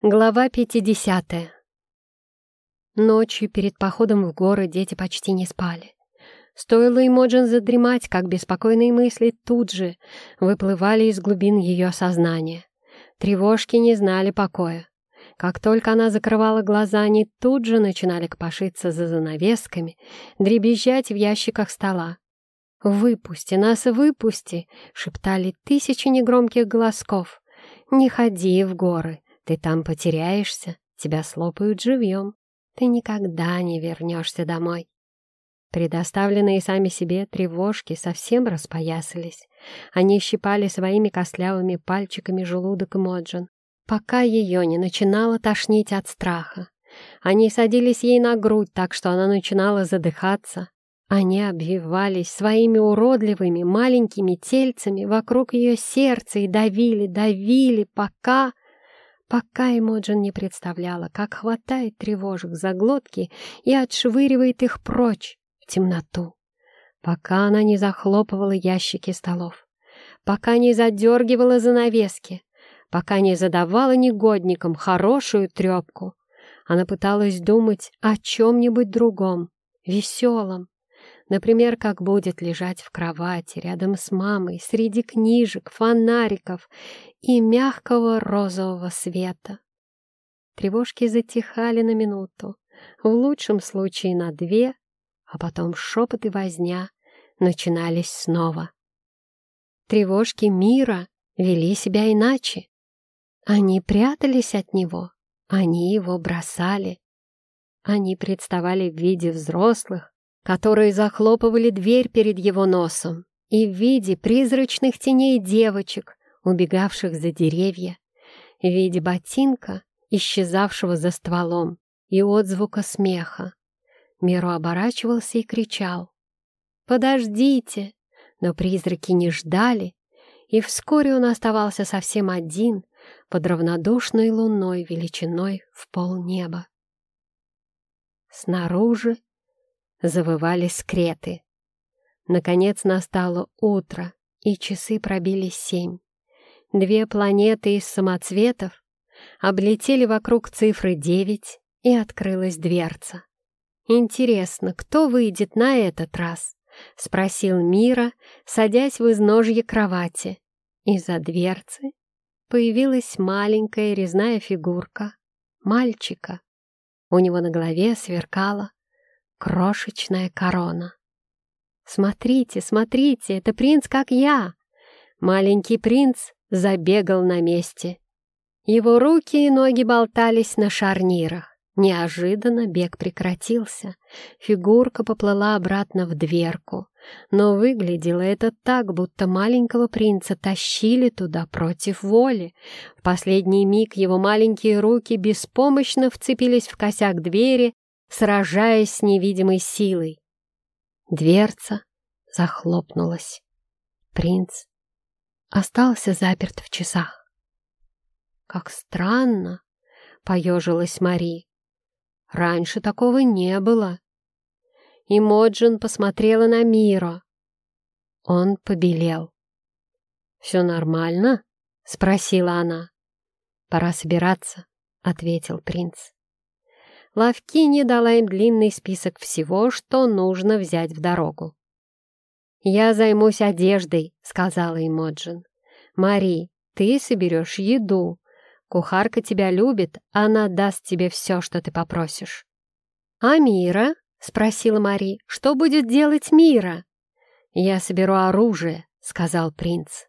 Глава 50. Ночью перед походом в горы дети почти не спали. Стоило Эмоджин задремать, как беспокойные мысли тут же выплывали из глубин ее сознания. Тревожки не знали покоя. Как только она закрывала глаза, они тут же начинали копошиться за занавесками, дребезжать в ящиках стола. «Выпусти нас, выпусти!» — шептали тысячи негромких голосков. «Не ходи в горы!» Ты там потеряешься, тебя слопают живьем. Ты никогда не вернешься домой. Предоставленные сами себе тревожки совсем распоясались. Они щипали своими костлявыми пальчиками желудок Моджин, пока ее не начинало тошнить от страха. Они садились ей на грудь так, что она начинала задыхаться. Они обвивались своими уродливыми маленькими тельцами вокруг ее сердца и давили, давили, пока пока Эмоджин не представляла, как хватает тревожек за глотки и отшвыривает их прочь в темноту, пока она не захлопывала ящики столов, пока не задергивала занавески, пока не задавала негодникам хорошую трепку. Она пыталась думать о чем-нибудь другом, веселом, Например, как будет лежать в кровати рядом с мамой среди книжек, фонариков и мягкого розового света. Тревожки затихали на минуту, в лучшем случае на две, а потом шепот и возня начинались снова. Тревожки мира вели себя иначе. Они прятались от него, они его бросали. Они представали в виде взрослых, которые захлопывали дверь перед его носом, и в виде призрачных теней девочек, убегавших за деревья, в виде ботинка, исчезавшего за стволом, и отзвука смеха. Миру оборачивался и кричал «Подождите!» Но призраки не ждали, и вскоре он оставался совсем один под равнодушной луной величиной в полнеба. Снаружи завывали скреты. Наконец настало утро, и часы пробили семь. Две планеты из самоцветов облетели вокруг цифры девять, и открылась дверца. «Интересно, кто выйдет на этот раз?» — спросил Мира, садясь в изножье кровати. Из-за дверцы появилась маленькая резная фигурка мальчика. У него на голове сверкала крошечная корона. «Смотрите, смотрите, это принц, как я!» Маленький принц забегал на месте. Его руки и ноги болтались на шарнирах. Неожиданно бег прекратился. Фигурка поплыла обратно в дверку. Но выглядело это так, будто маленького принца тащили туда против воли. В последний миг его маленькие руки беспомощно вцепились в косяк двери, сражаясь с невидимой силой. Дверца захлопнулась. Принц остался заперт в часах. «Как странно!» — поежилась Мари. «Раньше такого не было». И Моджин посмотрела на Миро. Он побелел. «Все нормально?» — спросила она. «Пора собираться», — ответил принц. Лавкини дала им длинный список всего, что нужно взять в дорогу. «Я займусь одеждой», — сказала Эмоджин. «Мари, ты соберешь еду. Кухарка тебя любит, она даст тебе все, что ты попросишь». «А Мира?» — спросила Мари. «Что будет делать Мира?» «Я соберу оружие», — сказал принц.